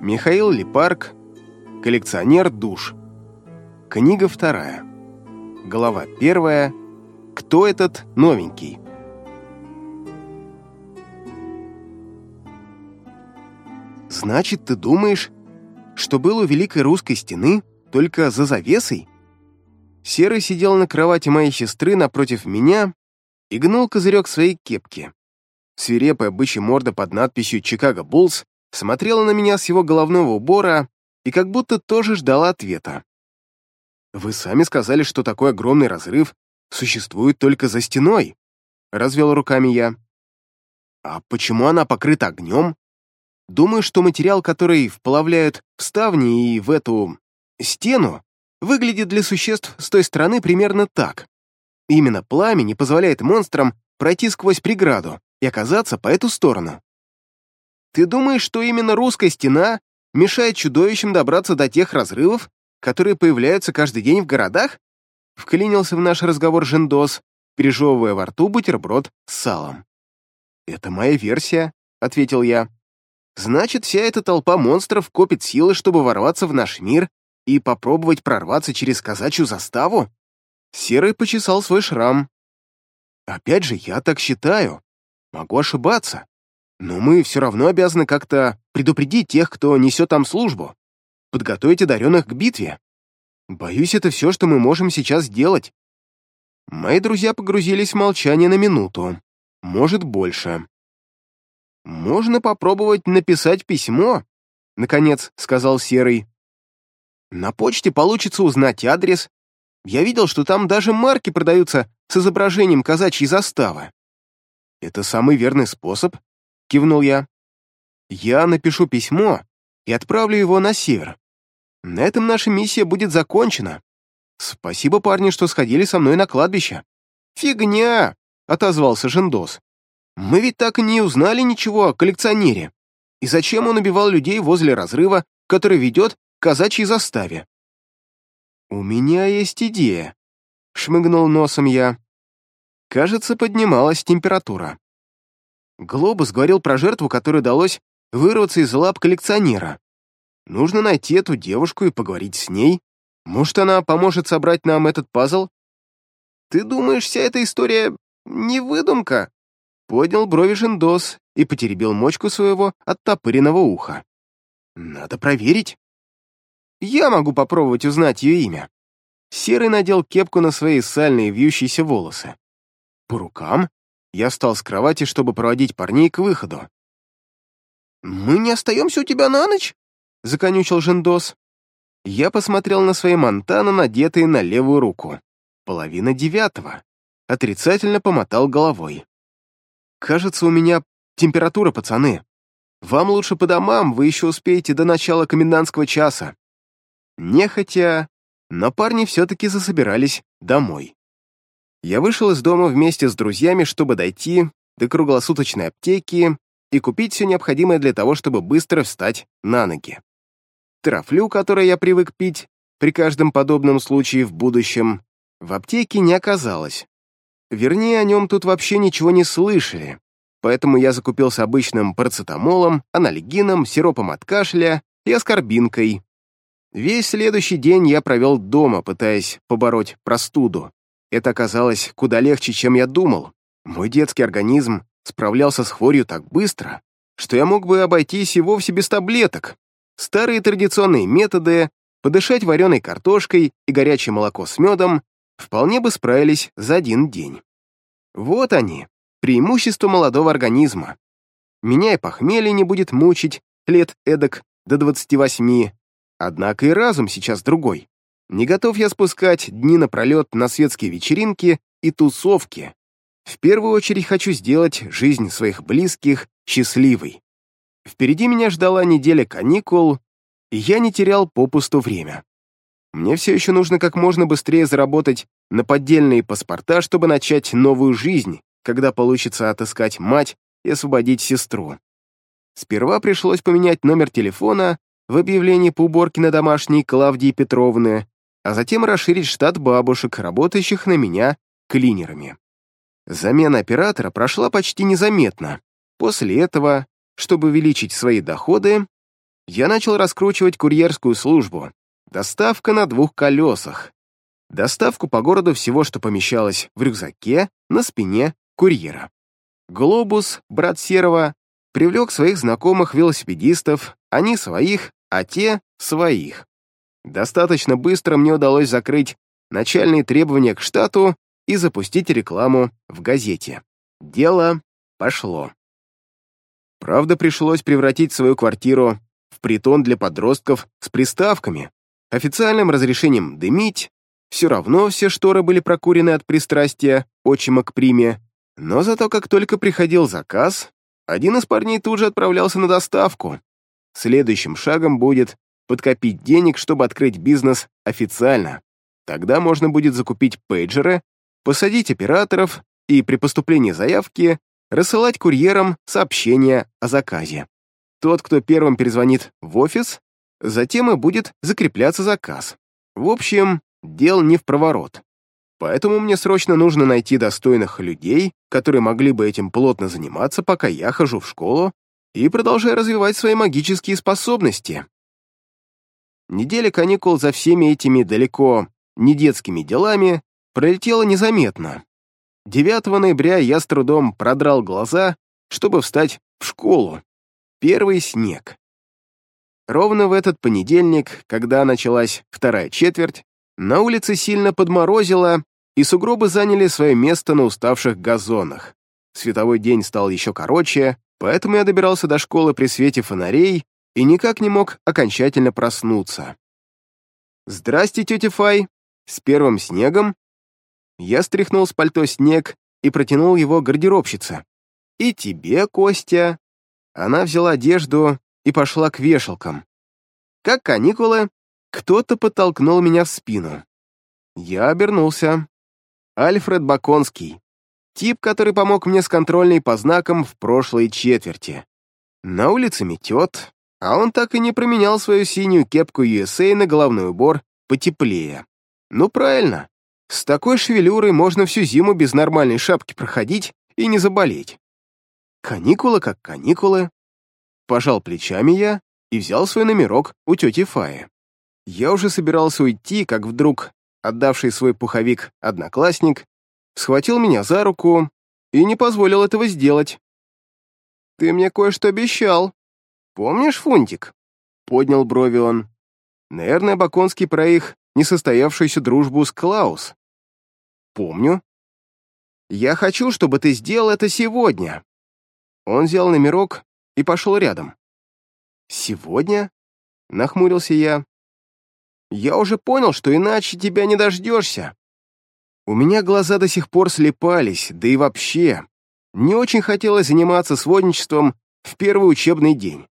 Михаил Липарк. Коллекционер душ. Книга вторая. Глава первая. Кто этот новенький? Значит, ты думаешь, что был у Великой Русской Стены только за завесой? Серый сидел на кровати моей сестры напротив меня и гнул козырек своей кепки. Свирепая бычья морда под надписью «Чикаго Буллс» смотрела на меня с его головного убора и как будто тоже ждала ответа. «Вы сами сказали, что такой огромный разрыв существует только за стеной», — развел руками я. «А почему она покрыта огнем?» Думаю, что материал, который вплавляют в ставни и в эту стену, выглядит для существ с той стороны примерно так. Именно пламя не позволяет монстрам пройти сквозь преграду и оказаться по эту сторону. Ты думаешь, что именно русская стена мешает чудовищам добраться до тех разрывов, которые появляются каждый день в городах? Вклинился в наш разговор Жендос, пережевывая во рту бутерброд с салом. «Это моя версия», — ответил я. «Значит, вся эта толпа монстров копит силы, чтобы ворваться в наш мир и попробовать прорваться через казачью заставу?» Серый почесал свой шрам. «Опять же, я так считаю. Могу ошибаться. Но мы все равно обязаны как-то предупредить тех, кто несет там службу. Подготовить одаренных к битве. Боюсь, это все, что мы можем сейчас сделать». Мои друзья погрузились в молчание на минуту. Может, больше. «Можно попробовать написать письмо», — наконец сказал Серый. «На почте получится узнать адрес. Я видел, что там даже марки продаются с изображением казачьей заставы». «Это самый верный способ», — кивнул я. «Я напишу письмо и отправлю его на север. На этом наша миссия будет закончена. Спасибо, парни, что сходили со мной на кладбище». «Фигня!» — отозвался Жендос. Мы ведь так и не узнали ничего о коллекционере. И зачем он убивал людей возле разрыва, который ведет к казачьей заставе? «У меня есть идея», — шмыгнул носом я. Кажется, поднималась температура. Глобус говорил про жертву, которой удалось вырваться из лап коллекционера. Нужно найти эту девушку и поговорить с ней. Может, она поможет собрать нам этот пазл? Ты думаешь, вся эта история не выдумка? поднял брови Жендос и потеребил мочку своего оттопыренного уха. «Надо проверить». «Я могу попробовать узнать ее имя». Серый надел кепку на свои сальные вьющиеся волосы. По рукам я встал с кровати, чтобы проводить парней к выходу. «Мы не остаемся у тебя на ночь?» — законючил Жендос. Я посмотрел на свои монтаны, надетые на левую руку. Половина девятого. Отрицательно помотал головой. «Кажется, у меня температура, пацаны. Вам лучше по домам, вы еще успеете до начала комендантского часа». Нехотя, но парни все-таки засобирались домой. Я вышел из дома вместе с друзьями, чтобы дойти до круглосуточной аптеки и купить все необходимое для того, чтобы быстро встать на ноги. Трафлю, который я привык пить при каждом подобном случае в будущем, в аптеке не оказалось. Вернее, о нем тут вообще ничего не слышали, поэтому я закупился обычным парацетамолом, анальгином, сиропом от кашля и аскорбинкой. Весь следующий день я провел дома, пытаясь побороть простуду. Это оказалось куда легче, чем я думал. Мой детский организм справлялся с хворью так быстро, что я мог бы обойтись и вовсе без таблеток. Старые традиционные методы — подышать вареной картошкой и горячее молоко с медом вполне бы справились за один день. Вот они, преимущества молодого организма. Меня и похмелье не будет мучить лет эдак до 28, однако и разум сейчас другой. Не готов я спускать дни напролет на светские вечеринки и тусовки. В первую очередь хочу сделать жизнь своих близких счастливой. Впереди меня ждала неделя каникул, и я не терял попусту время. Мне все еще нужно как можно быстрее заработать на поддельные паспорта, чтобы начать новую жизнь, когда получится отыскать мать и освободить сестру. Сперва пришлось поменять номер телефона в объявлении по уборке на домашней Клавдии Петровны, а затем расширить штат бабушек, работающих на меня клинерами. Замена оператора прошла почти незаметно. После этого, чтобы увеличить свои доходы, я начал раскручивать курьерскую службу. Доставка на двух колесах. Доставку по городу всего, что помещалось в рюкзаке, на спине курьера. Глобус, брат Серого, привлек своих знакомых велосипедистов, они своих, а те своих. Достаточно быстро мне удалось закрыть начальные требования к штату и запустить рекламу в газете. Дело пошло. Правда, пришлось превратить свою квартиру в притон для подростков с приставками, официальным разрешением дымить, все равно все шторы были прокурены от пристрастия отчима к приме, но зато как только приходил заказ, один из парней тут же отправлялся на доставку. Следующим шагом будет подкопить денег, чтобы открыть бизнес официально. Тогда можно будет закупить пейджеры, посадить операторов и при поступлении заявки рассылать курьерам сообщения о заказе. Тот, кто первым перезвонит в офис, затем и будет закрепляться заказ. В общем, дел не в проворот. Поэтому мне срочно нужно найти достойных людей, которые могли бы этим плотно заниматься, пока я хожу в школу и продолжаю развивать свои магические способности. Неделя каникул за всеми этими далеко не детскими делами пролетела незаметно. 9 ноября я с трудом продрал глаза, чтобы встать в школу. Первый снег. Ровно в этот понедельник, когда началась вторая четверть, на улице сильно подморозило, и сугробы заняли свое место на уставших газонах. Световой день стал еще короче, поэтому я добирался до школы при свете фонарей и никак не мог окончательно проснуться. «Здрасте, тетя Фай!» С первым снегом я стряхнул с пальто снег и протянул его гардеробщице. «И тебе, Костя!» Она взяла одежду и пошла к вешалкам. Как каникулы, кто-то подтолкнул меня в спину. Я обернулся. Альфред Баконский. Тип, который помог мне с контрольной по знакам в прошлой четверти. На улице метет, а он так и не променял свою синюю кепку USA на головной убор потеплее. Ну правильно, с такой шевелюрой можно всю зиму без нормальной шапки проходить и не заболеть. Каникулы как каникулы. Пожал плечами я и взял свой номерок у тети Фаи. Я уже собирался уйти, как вдруг отдавший свой пуховик одноклассник схватил меня за руку и не позволил этого сделать. «Ты мне кое-что обещал. Помнишь, Фунтик?» Поднял брови он. Наверное, Баконский про их несостоявшуюся дружбу с Клаус. «Помню. Я хочу, чтобы ты сделал это сегодня». Он взял номерок и пошел рядом. «Сегодня?» — нахмурился я. «Я уже понял, что иначе тебя не дождешься. У меня глаза до сих пор слепались, да и вообще. Не очень хотелось заниматься сводничеством в первый учебный день.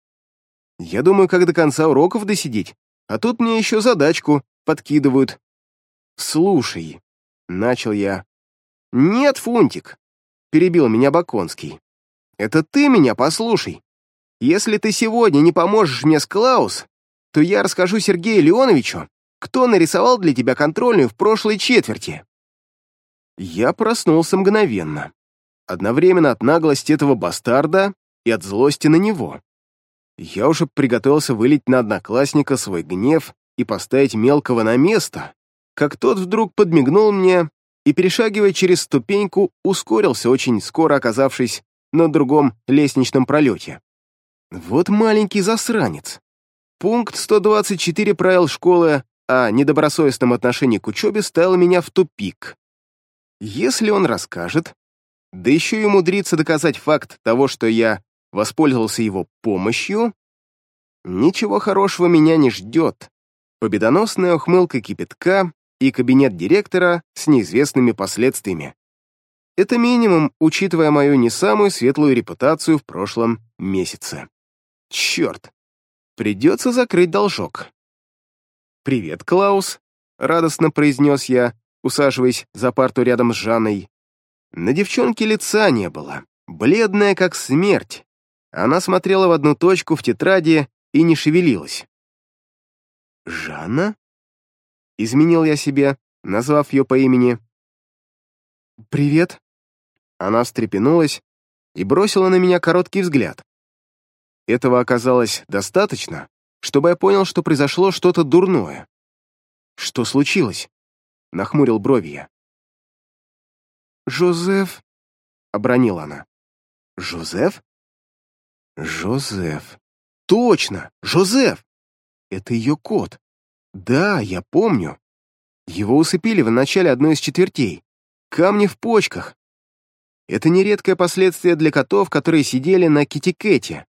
Я думаю, как до конца уроков досидеть, а тут мне еще задачку подкидывают. «Слушай», — начал я. «Нет, Фунтик», — перебил меня Баконский. «Это ты меня послушай. Если ты сегодня не поможешь мне с Клаус, то я расскажу Сергею Леоновичу, кто нарисовал для тебя контрольную в прошлой четверти». Я проснулся мгновенно. Одновременно от наглости этого бастарда и от злости на него. Я уже приготовился вылить на одноклассника свой гнев и поставить мелкого на место, как тот вдруг подмигнул мне и, перешагивая через ступеньку, ускорился, очень скоро оказавшись на другом лестничном пролете. Вот маленький засранец. Пункт 124 правил школы о недобросовестном отношении к учебе ставил меня в тупик. Если он расскажет, да еще и умудрится доказать факт того, что я воспользовался его помощью, ничего хорошего меня не ждет. Победоносная ухмылка кипятка и кабинет директора с неизвестными последствиями. Это минимум, учитывая мою не самую светлую репутацию в прошлом месяце. Черт, придется закрыть должок. «Привет, Клаус», — радостно произнес я, усаживаясь за парту рядом с Жанной. На девчонке лица не было, бледная как смерть. Она смотрела в одну точку в тетради и не шевелилась. «Жанна?» Изменил я себе, назвав ее по имени. «Привет». Она встрепенулась и бросила на меня короткий взгляд. Этого оказалось достаточно, чтобы я понял, что произошло что-то дурное. «Что случилось?» — нахмурил брови я. «Жозеф», — обронила она. «Жозеф?» «Жозеф. Точно! Жозеф! Это ее кот. Да, я помню. Его усыпили в начале одной из четвертей. Камни в почках. Это нередкое последствие для котов, которые сидели на китикете.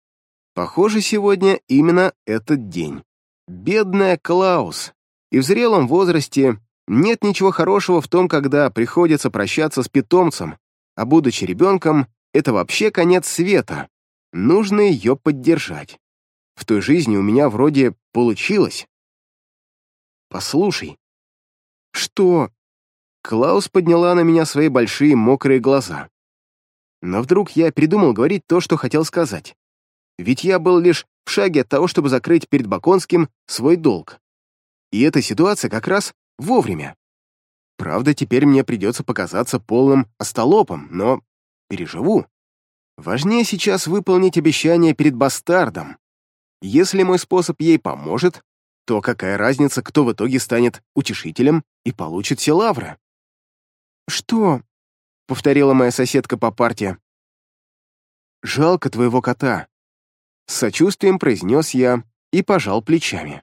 Похоже, сегодня именно этот день. Бедная Клаус. И в зрелом возрасте нет ничего хорошего в том, когда приходится прощаться с питомцем, а будучи ребенком, это вообще конец света. Нужно ее поддержать. В той жизни у меня вроде получилось. Послушай. Что? Клаус подняла на меня свои большие мокрые глаза. Но вдруг я придумал говорить то, что хотел сказать. Ведь я был лишь в шаге от того, чтобы закрыть перед Баконским свой долг. И эта ситуация как раз вовремя. Правда, теперь мне придется показаться полным остолопом, но переживу. Важнее сейчас выполнить обещание перед бастардом. Если мой способ ей поможет, то какая разница, кто в итоге станет утешителем и получит все лавры? «Что?» — повторила моя соседка по парте. «Жалко твоего кота», — с сочувствием произнес я и пожал плечами.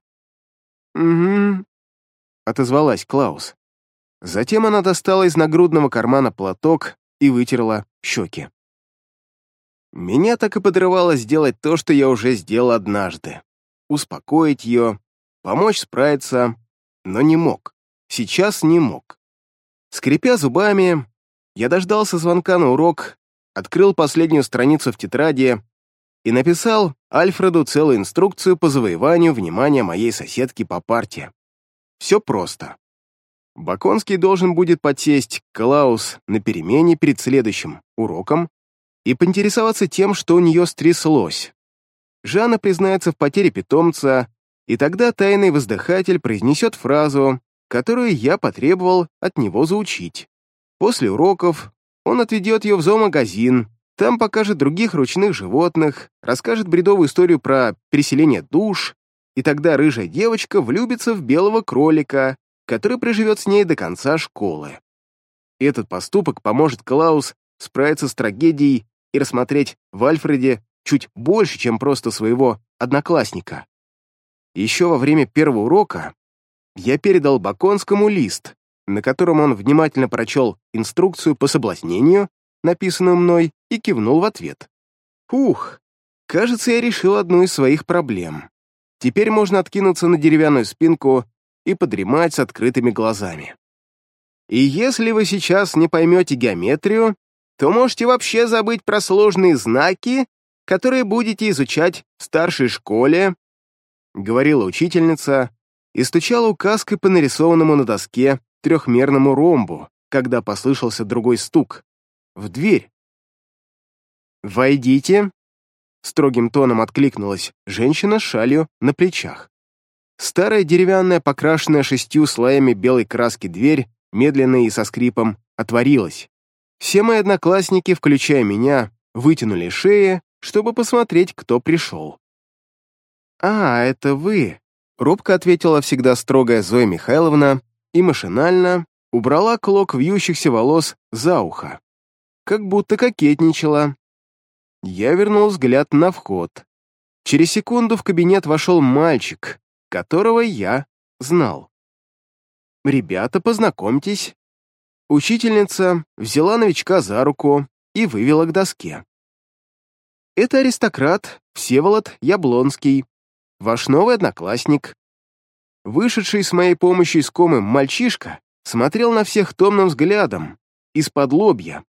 «Угу», — отозвалась Клаус. Затем она достала из нагрудного кармана платок и вытерла щеки. Меня так и подрывало сделать то, что я уже сделал однажды. Успокоить ее, помочь справиться, но не мог. Сейчас не мог. Скрипя зубами, я дождался звонка на урок, открыл последнюю страницу в тетради и написал Альфреду целую инструкцию по завоеванию внимания моей соседки по парте. Все просто. Баконский должен будет подсесть Клаус на перемене перед следующим уроком и поинтересоваться тем, что у нее стряслось. Жанна признается в потере питомца, и тогда тайный воздыхатель произнесет фразу, которую я потребовал от него заучить. После уроков он отведет ее в зоомагазин, там покажет других ручных животных, расскажет бредовую историю про переселение душ, и тогда рыжая девочка влюбится в белого кролика, который проживет с ней до конца школы. Этот поступок поможет Клаус справиться с трагедией и рассмотреть в Альфреде чуть больше, чем просто своего одноклассника. Еще во время первого урока я передал Баконскому лист, на котором он внимательно прочел инструкцию по соблазнению, написанную мной, и кивнул в ответ. Ух, кажется, я решил одну из своих проблем. Теперь можно откинуться на деревянную спинку и подремать с открытыми глазами. И если вы сейчас не поймете геометрию, то можете вообще забыть про сложные знаки, которые будете изучать в старшей школе, говорила учительница и стучала указкой по нарисованному на доске трехмерному ромбу, когда послышался другой стук. В дверь. «Войдите!» Строгим тоном откликнулась женщина с шалью на плечах. Старая деревянная, покрашенная шестью слоями белой краски дверь, медленно и со скрипом, отворилась. Все мои одноклассники, включая меня, вытянули шеи, чтобы посмотреть, кто пришел. «А, это вы», — робко ответила всегда строгая Зоя Михайловна и машинально убрала клок вьющихся волос за ухо. Как будто кокетничала. Я вернул взгляд на вход. Через секунду в кабинет вошел мальчик, которого я знал. «Ребята, познакомьтесь, Учительница взяла новичка за руку и вывела к доске. «Это аристократ Всеволод Яблонский, ваш новый одноклассник». Вышедший с моей помощью из комы мальчишка смотрел на всех томным взглядом, из-под лобья.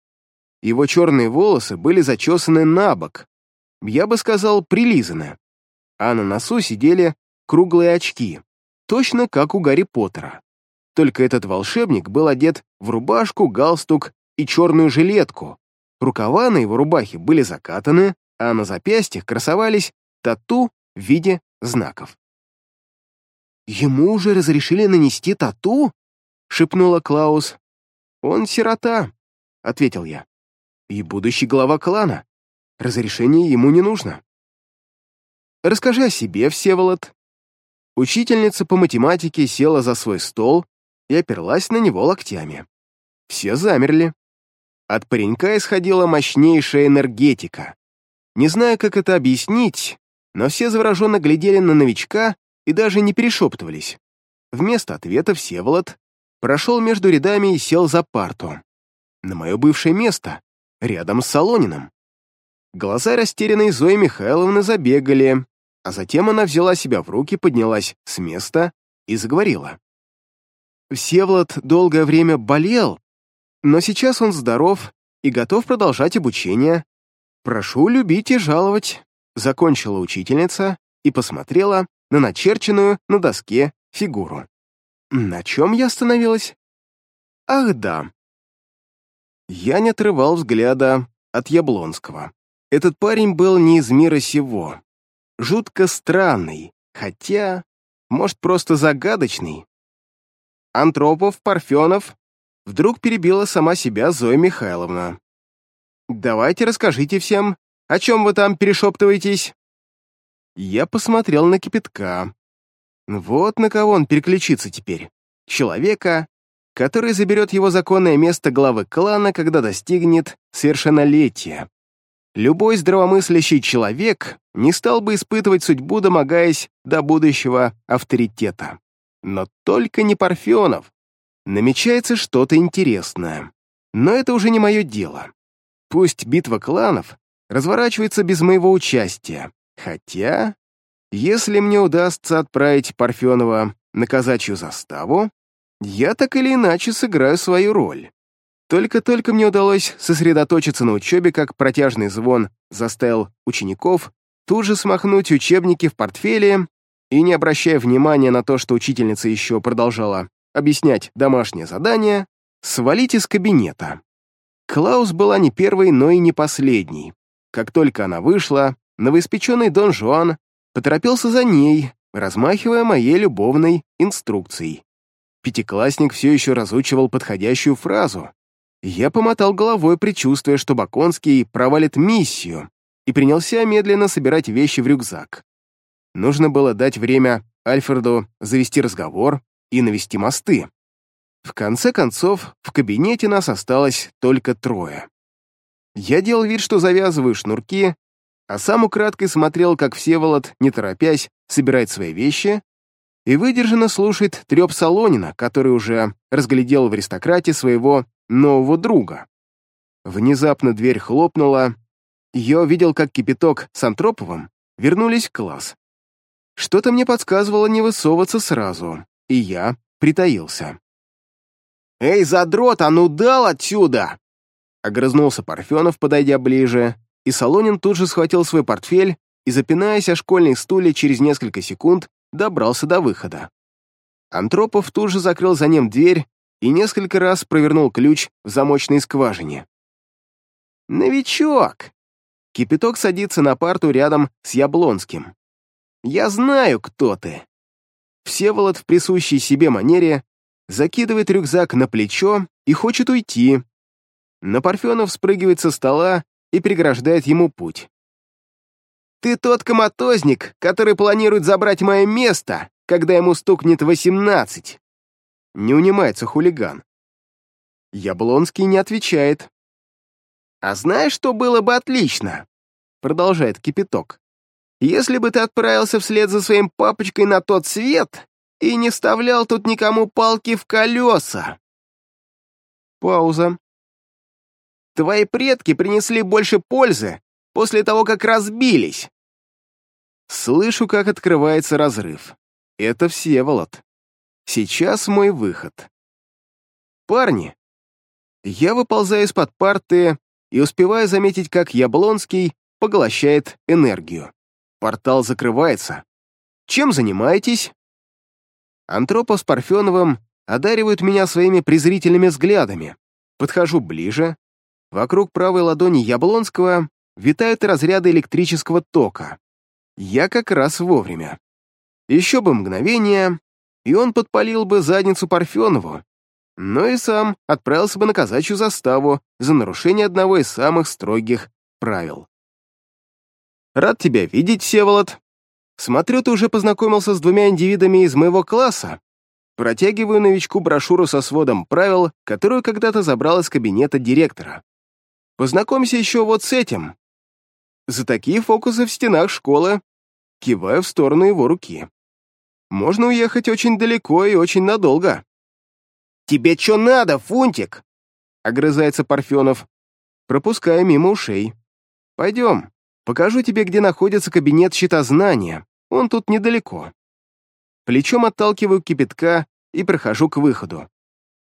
Его черные волосы были зачесаны на бок, я бы сказал, прилизаны, а на носу сидели круглые очки, точно как у Гарри Поттера. Только этот волшебник был одет в рубашку, галстук и черную жилетку. Рукава на его рубахе были закатаны, а на запястьях красовались тату в виде знаков. «Ему уже разрешили нанести тату?» — шепнула Клаус. «Он сирота», — ответил я. «И будущий глава клана. Разрешение ему не нужно». «Расскажи о себе, Всеволод», Учительница по математике села за свой стол и оперлась на него локтями. Все замерли. От паренька исходила мощнейшая энергетика. Не знаю, как это объяснить, но все завороженно глядели на новичка и даже не перешептывались. Вместо ответа Всеволод прошел между рядами и сел за парту. На мое бывшее место, рядом с Солониным. Глаза растерянной Зои Михайловны забегали, а затем она взяла себя в руки, поднялась с места и заговорила. Всеволод долгое время болел, но сейчас он здоров и готов продолжать обучение. Прошу любить и жаловать, закончила учительница и посмотрела на начерченную на доске фигуру. На чем я остановилась? Ах, да. Я не отрывал взгляда от Яблонского. Этот парень был не из мира сего. Жутко странный, хотя, может, просто загадочный. Антропов, Парфенов, вдруг перебила сама себя Зоя Михайловна. «Давайте расскажите всем, о чем вы там перешептываетесь?» Я посмотрел на кипятка. Вот на кого он переключится теперь. Человека, который заберет его законное место главы клана, когда достигнет совершеннолетия. Любой здравомыслящий человек не стал бы испытывать судьбу, домогаясь до будущего авторитета. Но только не Парфенов. Намечается что-то интересное. Но это уже не мое дело. Пусть битва кланов разворачивается без моего участия. Хотя, если мне удастся отправить Парфенова на казачью заставу, я так или иначе сыграю свою роль. Только-только мне удалось сосредоточиться на учебе, как протяжный звон заставил учеников тут же смахнуть учебники в портфеле и, не обращая внимания на то, что учительница еще продолжала объяснять домашнее задание, свалить из кабинета. Клаус была не первой, но и не последней. Как только она вышла, новоиспеченный Дон Жуан поторопился за ней, размахивая моей любовной инструкцией. Пятиклассник все еще разучивал подходящую фразу. Я помотал головой, предчувствуя, что Баконский провалит миссию, и принялся медленно собирать вещи в рюкзак. Нужно было дать время Альфреду завести разговор и навести мосты. В конце концов, в кабинете нас осталось только трое. Я делал вид, что завязываю шнурки, а сам украдкой смотрел, как Всеволод, не торопясь, собирает свои вещи и выдержанно слушает треп Солонина, который уже разглядел в аристократе своего нового друга. Внезапно дверь хлопнула, я увидел, как Кипяток с Антроповым вернулись в класс. Что-то мне подсказывало не высовываться сразу, и я притаился. «Эй, задрот, а ну дал отсюда!» Огрызнулся Парфенов, подойдя ближе, и Солонин тут же схватил свой портфель и, запинаясь о школьные стулья, через несколько секунд добрался до выхода. Антропов тут же закрыл за ним дверь и несколько раз провернул ключ в замочной скважине. «Новичок!» Кипяток садится на парту рядом с Яблонским. «Я знаю, кто ты!» Всеволод в присущей себе манере закидывает рюкзак на плечо и хочет уйти. Но Парфенов спрыгивает со стола и преграждает ему путь. «Ты тот коматозник, который планирует забрать мое место, когда ему стукнет восемнадцать!» Не унимается хулиган. Яблонский не отвечает. «А знаешь, что было бы отлично?» Продолжает Кипяток. «Если бы ты отправился вслед за своим папочкой на тот свет и не вставлял тут никому палки в колеса!» Пауза. Твои предки принесли больше пользы после того, как разбились. Слышу, как открывается разрыв. Это Всеволод. Сейчас мой выход. Парни, я выползаю из-под парты и успеваю заметить, как Яблонский поглощает энергию. Портал закрывается. Чем занимаетесь? Антропов с Парфеновым одаривают меня своими презрительными взглядами. Подхожу ближе, Вокруг правой ладони Яблонского витают разряды электрического тока. Я как раз вовремя. Еще бы мгновение, и он подпалил бы задницу Парфенову, но и сам отправился бы на казачью заставу за нарушение одного из самых строгих правил. «Рад тебя видеть, Всеволод», Смотрю, ты уже познакомился с двумя индивидами из моего класса. Протягиваю новичку брошюру со сводом правил, которую когда-то забрал из кабинета директора. Познакомься еще вот с этим. За такие фокусы в стенах школы киваю в сторону его руки. Можно уехать очень далеко и очень надолго. «Тебе что надо, Фунтик?» — огрызается Парфенов, пропуская мимо ушей. «Пойдем, покажу тебе, где находится кабинет щитознания. Он тут недалеко». Плечом отталкиваю кипятка и прохожу к выходу.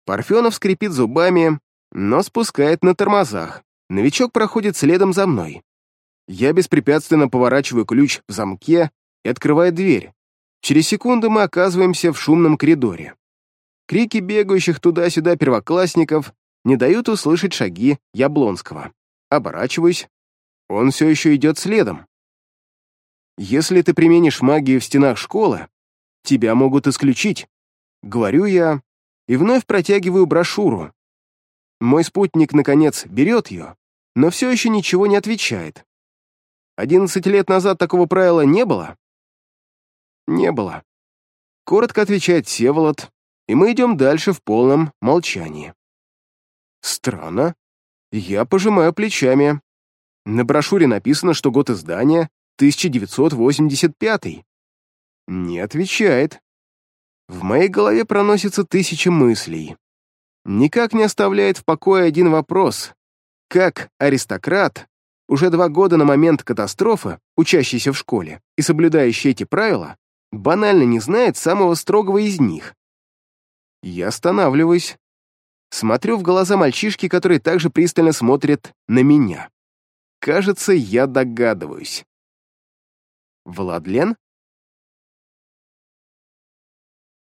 Парфенов скрипит зубами, но спускает на тормозах. Новичок проходит следом за мной. Я беспрепятственно поворачиваю ключ в замке и открываю дверь. Через секунду мы оказываемся в шумном коридоре. Крики бегающих туда-сюда первоклассников не дают услышать шаги Яблонского. Оборачиваюсь. Он все еще идет следом. Если ты применишь магию в стенах школы, тебя могут исключить. Говорю я и вновь протягиваю брошюру. Мой спутник, наконец, берет ее, но все еще ничего не отвечает. Одиннадцать лет назад такого правила не было? Не было. Коротко отвечает Севолод, и мы идем дальше в полном молчании. Странно. Я пожимаю плечами. На брошюре написано, что год издания 1985. Не отвечает. В моей голове проносится тысячи мыслей. Никак не оставляет в покое один вопрос. Как аристократ, уже два года на момент катастрофы, учащийся в школе и соблюдающий эти правила, банально не знает самого строгого из них. Я останавливаюсь. Смотрю в глаза мальчишки, который также пристально смотрит на меня. Кажется, я догадываюсь. Владлен?